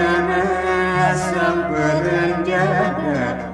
Sempurna, sempurna,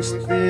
Gusti